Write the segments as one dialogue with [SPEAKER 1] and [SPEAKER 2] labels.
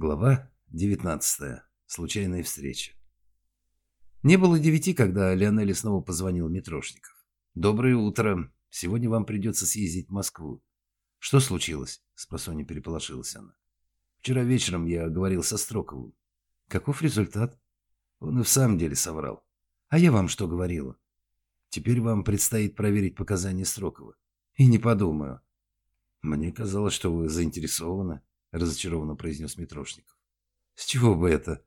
[SPEAKER 1] Глава 19. Случайная встреча. Не было девяти, когда Леонели снова позвонил Митрошников. «Доброе утро. Сегодня вам придется съездить в Москву». «Что случилось?» – спросонья переполошилась она. «Вчера вечером я говорил со Строковым. Каков результат?» Он и в самом деле соврал. «А я вам что говорила?» «Теперь вам предстоит проверить показания Строкова». «И не подумаю». «Мне казалось, что вы заинтересованы», — разочарованно произнес Митрошников. «С чего бы это?»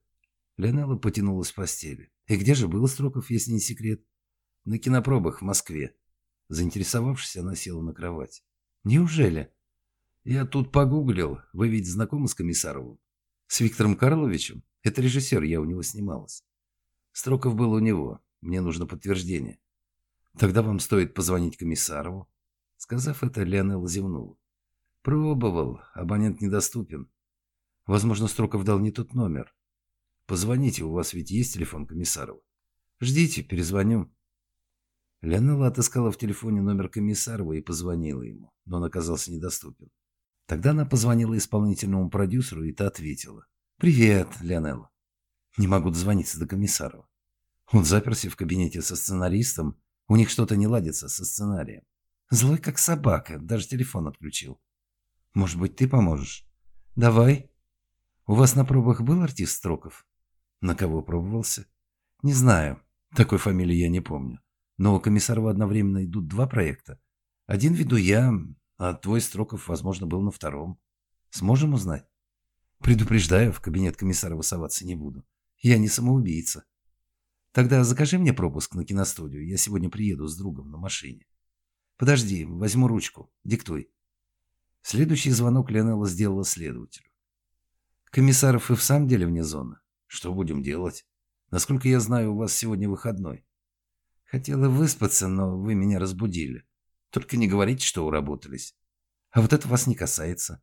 [SPEAKER 1] Леонела потянулась в постели. «И где же был Строков, если не секрет?» «На кинопробах в Москве». Заинтересовавшись, она села на кровать. «Неужели?» «Я тут погуглил. Вы ведь знакомы с Комиссаровым?» «С Виктором Карловичем? Это режиссер, я у него снималась». «Строков был у него. Мне нужно подтверждение». «Тогда вам стоит позвонить Комиссарову». Сказав это, Леонела зевнула. Пробовал. Абонент недоступен. Возможно, Строков дал не тот номер. Позвоните, у вас ведь есть телефон Комиссарова. Ждите, перезвоню. Леонела отыскала в телефоне номер Комиссарова и позвонила ему, но он оказался недоступен. Тогда она позвонила исполнительному продюсеру, и та ответила. «Привет, Леонела. Не могу дозвониться до Комиссарова. Он заперся в кабинете со сценаристом. У них что-то не ладится со сценарием. Злой как собака, даже телефон отключил. Может быть, ты поможешь? Давай. У вас на пробах был артист Строков? На кого пробовался? Не знаю. Такой фамилии я не помню. Но у Комиссарова одновременно идут два проекта. Один веду я, а твой Строков, возможно, был на втором. Сможем узнать? Предупреждаю, в кабинет Комиссарова соваться не буду. Я не самоубийца. Тогда закажи мне пропуск на киностудию. Я сегодня приеду с другом на машине. Подожди, возьму ручку. Диктуй. Следующий звонок Леонела сделала следователю. «Комиссаров и в самом деле вне зоны. Что будем делать? Насколько я знаю, у вас сегодня выходной. Хотела выспаться, но вы меня разбудили. Только не говорите, что уработались. А вот это вас не касается».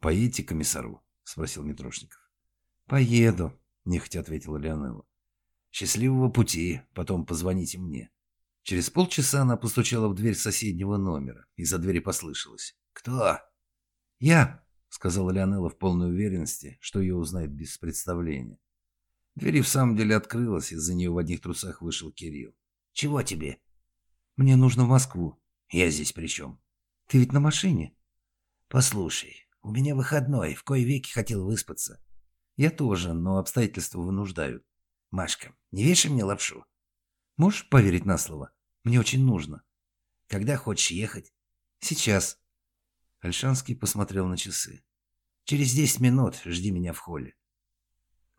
[SPEAKER 1] «Поедете к комиссару?» – спросил Митрошников. «Поеду», – нехотя ответила Леонела. «Счастливого пути, потом позвоните мне». Через полчаса она постучала в дверь соседнего номера. Из-за двери послышалось. «Кто?» «Я», — сказала Леонела в полной уверенности, что ее узнают без представления. Дверь в самом деле открылась, из-за нее в одних трусах вышел Кирилл. «Чего тебе?» «Мне нужно в Москву». «Я здесь при чем?» «Ты ведь на машине?» «Послушай, у меня выходной, в кое веки хотел выспаться». «Я тоже, но обстоятельства вынуждают». «Машка, не вешай мне лапшу». «Можешь поверить на слово? Мне очень нужно». «Когда хочешь ехать?» «Сейчас». Альшанский посмотрел на часы. «Через десять минут жди меня в холле».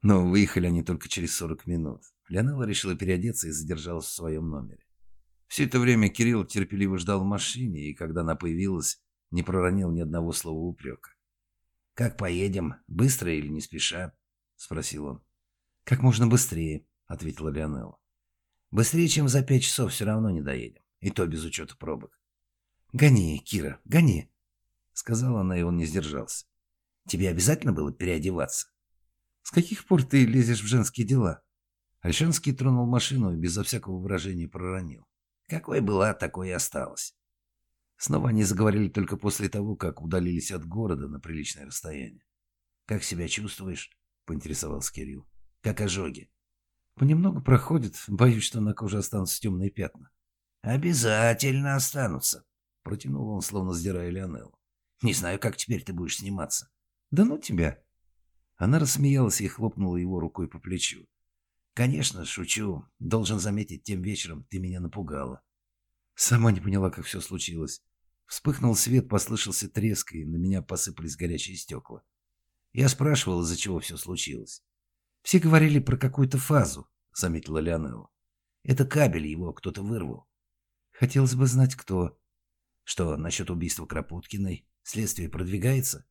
[SPEAKER 1] Но выехали они только через сорок минут. Леонела решила переодеться и задержалась в своем номере. Все это время Кирилл терпеливо ждал в машине, и когда она появилась, не проронил ни одного слова упрека. «Как поедем? Быстро или не спеша?» — спросил он. «Как можно быстрее», — ответила Леонела. «Быстрее, чем за пять часов, все равно не доедем. И то без учета пробок». «Гони, Кира, гони», сказала она, и он не сдержался. «Тебе обязательно было переодеваться?» «С каких пор ты лезешь в женские дела?» Альшанский тронул машину и безо всякого выражения проронил. «Какой была, такой и осталась». Снова они заговорили только после того, как удалились от города на приличное расстояние. «Как себя чувствуешь?» — поинтересовался Кирилл. «Как ожоги?» «Понемногу проходит. Боюсь, что на коже останутся темные пятна». «Обязательно останутся», — протянул он, словно сдирая Леонеллу. Не знаю, как теперь ты будешь сниматься. Да ну тебя. Она рассмеялась и хлопнула его рукой по плечу. Конечно, шучу. Должен заметить, тем вечером ты меня напугала. Сама не поняла, как все случилось. Вспыхнул свет, послышался треск, и на меня посыпались горячие стекла. Я спрашивал, из-за чего все случилось. Все говорили про какую-то фазу, заметила Леонелла. Это кабель, его кто-то вырвал. Хотелось бы знать, кто. Что насчет убийства Кропоткиной? Следствие продвигается?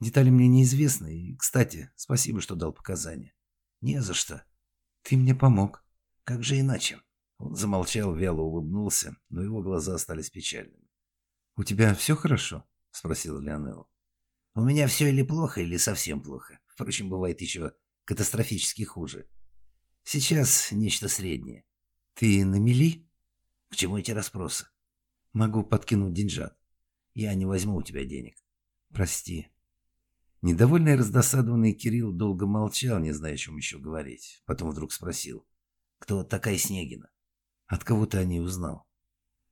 [SPEAKER 1] Детали мне неизвестны, и, кстати, спасибо, что дал показания. Не за что. Ты мне помог. Как же иначе? Он замолчал, вяло улыбнулся, но его глаза остались печальными. «У тебя все хорошо?» — спросила Леонелла. «У меня все или плохо, или совсем плохо. Впрочем, бывает еще катастрофически хуже. Сейчас нечто среднее. Ты на мели? К чему эти расспросы? Могу подкинуть деньжат. Я не возьму у тебя денег. Прости. Недовольный и раздосадованный Кирилл долго молчал, не зная, о чем еще говорить. Потом вдруг спросил, кто такая Снегина? От кого ты о ней узнал?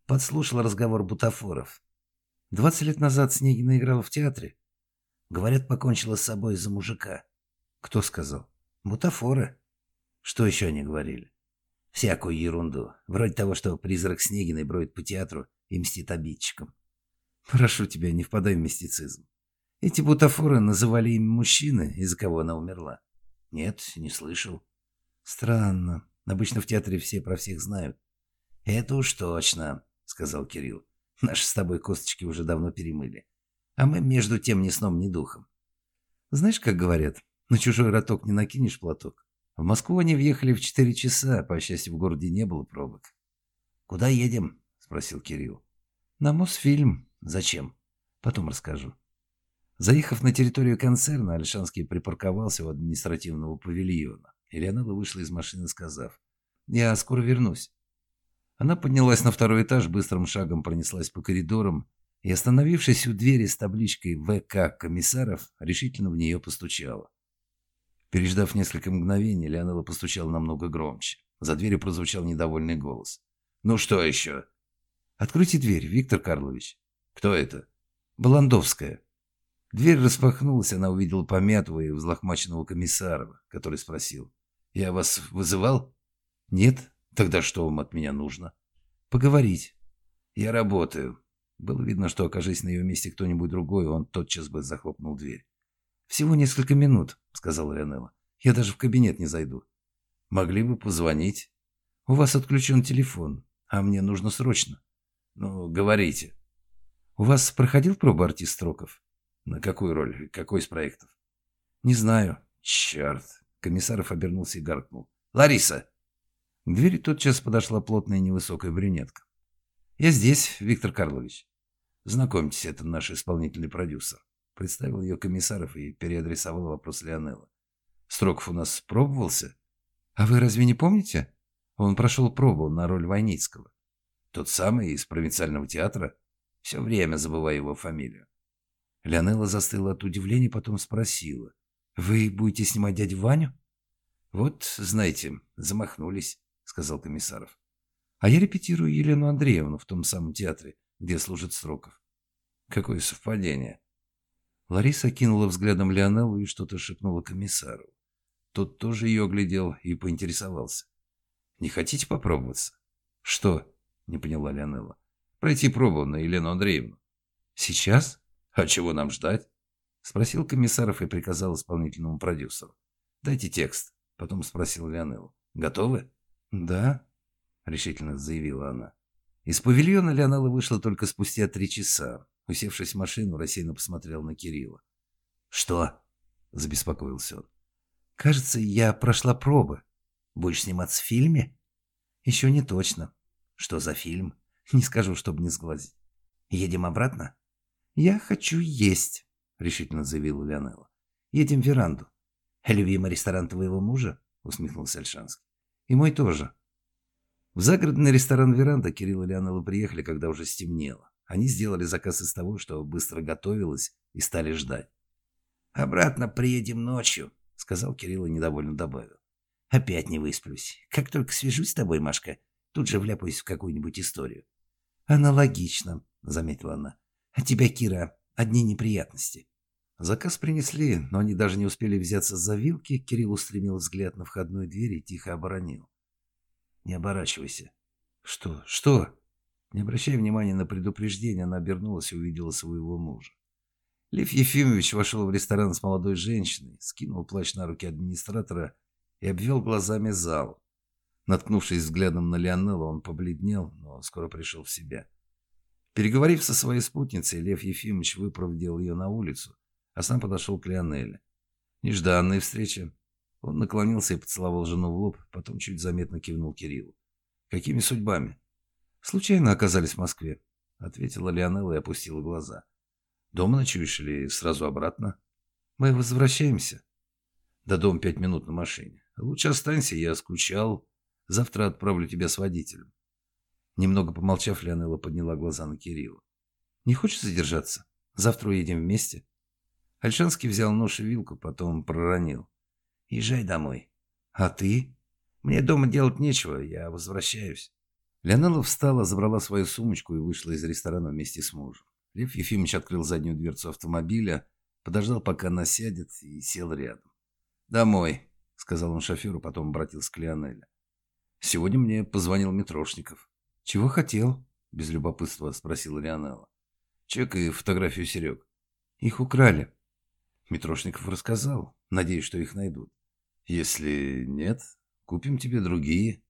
[SPEAKER 1] Подслушал разговор бутафоров. Двадцать лет назад Снегина играла в театре. Говорят, покончила с собой из-за мужика. Кто сказал? Бутафоры. Что еще они говорили? Всякую ерунду. Вроде того, что призрак Снегиной бродит по театру и мстит обидчикам. Прошу тебя, не впадай в мистицизм. Эти бутафоры называли имя мужчины, из-за кого она умерла. Нет, не слышал. Странно. Обычно в театре все про всех знают. Это уж точно, сказал Кирилл. Наши с тобой косточки уже давно перемыли. А мы между тем ни сном, ни духом. Знаешь, как говорят, на чужой роток не накинешь платок. В Москву они въехали в четыре часа, по счастью, в городе не было пробок. «Куда едем?» – спросил Кирилл. «На Мосфильм. Зачем? Потом расскажу». Заехав на территорию концерна, Альшанский припарковался у административного павильона. Элеонора вышла из машины, сказав, «Я скоро вернусь». Она поднялась на второй этаж, быстрым шагом пронеслась по коридорам и, остановившись у двери с табличкой «ВК комиссаров», решительно в нее постучала. Переждав несколько мгновений, Леонела постучала намного громче. За дверью прозвучал недовольный голос. «Ну что еще?» «Откройте дверь, Виктор Карлович». «Кто это?» «Баландовская». Дверь распахнулась, она увидела помятого и взлохмаченного комиссарова, который спросил. «Я вас вызывал?» «Нет. Тогда что вам от меня нужно?» «Поговорить». «Я работаю». Было видно, что, окажись на ее месте кто-нибудь другой, он тотчас бы захлопнул дверь. «Всего несколько минут», — сказала Леонела. «Я даже в кабинет не зайду». «Могли бы позвонить». «У вас отключен телефон, а мне нужно срочно». «Ну, говорите». «У вас проходил пробу артист Строков?» «На какую роль? Какой из проектов?» «Не знаю». «Черт!» Комиссаров обернулся и гаркнул. «Лариса!» К двери тотчас подошла плотная невысокая брюнетка. «Я здесь, Виктор Карлович. Знакомьтесь, это наш исполнительный продюсер». Представил ее комиссаров и переадресовал вопрос Леонелла. «Строков у нас пробовался?» «А вы разве не помните? Он прошел пробу на роль Войницкого. Тот самый из провинциального театра. Все время забываю его фамилию». Леонелла застыла от удивления, потом спросила. «Вы будете снимать дядю Ваню?» «Вот, знаете, замахнулись», — сказал Комиссаров. А я репетирую Елену Андреевну в том самом театре, где служит Строков. Какое совпадение. Лариса кинула взглядом Леонеллу и что-то шепнула комиссару. Тот тоже ее оглядел и поинтересовался. «Не хотите попробоваться?» «Что?» — не поняла Леонелла. «Пройти пробу на Елену Андреевну». «Сейчас? А чего нам ждать?» Спросил комиссаров и приказал исполнительному продюсеру. «Дайте текст». Потом спросил Леонеллу. «Готовы?» «Да», — решительно заявила она. Из павильона Леонела вышла только спустя три часа. Усевшись в машину, рассеянно посмотрел на Кирилла. «Что?» — забеспокоился он. «Кажется, я прошла пробы. Будешь сниматься в фильме?» «Еще не точно. Что за фильм? Не скажу, чтобы не сглазить. Едем обратно?» «Я хочу есть», — решительно заявила Леонела. «Едем в веранду». «Любимый ресторан твоего мужа?» — усмехнулся Альшанский. «И мой тоже». В загородный ресторан «Веранда» Кирилл и Леонела приехали, когда уже стемнело. Они сделали заказ из того, что быстро готовилось, и стали ждать. «Обратно приедем ночью», — сказал Кирилл и недовольно добавил. «Опять не высплюсь. Как только свяжусь с тобой, Машка, тут же вляпаюсь в какую-нибудь историю». «Аналогично», — заметила она. «А тебя, Кира, одни неприятности». Заказ принесли, но они даже не успели взяться за вилки. Кирилл устремил взгляд на входную дверь и тихо оборонил. Не оборачивайся. Что? Что? Не обращая внимания на предупреждение, она обернулась и увидела своего мужа. Лев Ефимович вошел в ресторан с молодой женщиной, скинул плащ на руки администратора и обвел глазами зал. Наткнувшись взглядом на Леонеллу, он побледнел, но скоро пришел в себя. Переговорив со своей спутницей, Лев Ефимович выпроводил ее на улицу, а сам подошел к Леонелле. Нежданная встреча. Он наклонился и поцеловал жену в лоб, потом чуть заметно кивнул Кириллу. «Какими судьбами?» «Случайно оказались в Москве», — ответила Леонелла и опустила глаза. «Дома ночуешь или сразу обратно?» «Мы возвращаемся». «До дома пять минут на машине. Лучше останься, я скучал. Завтра отправлю тебя с водителем». Немного помолчав, Леонелла подняла глаза на Кирилла. «Не хочешь задержаться? Завтра уедем вместе?» Альшанский взял нож и вилку, потом проронил. «Езжай домой». «А ты?» «Мне дома делать нечего, я возвращаюсь». Леонела встала, забрала свою сумочку и вышла из ресторана вместе с мужем. Лев Ефимович открыл заднюю дверцу автомобиля, подождал, пока она сядет, и сел рядом. «Домой», — сказал он шоферу, потом обратился к Леонеле. «Сегодня мне позвонил Митрошников». «Чего хотел?» — без любопытства спросила Леонела. «Чек и фотографию Серег». «Их украли». Митрошников рассказал. Надеюсь, что их найдут. «Если нет, купим тебе другие».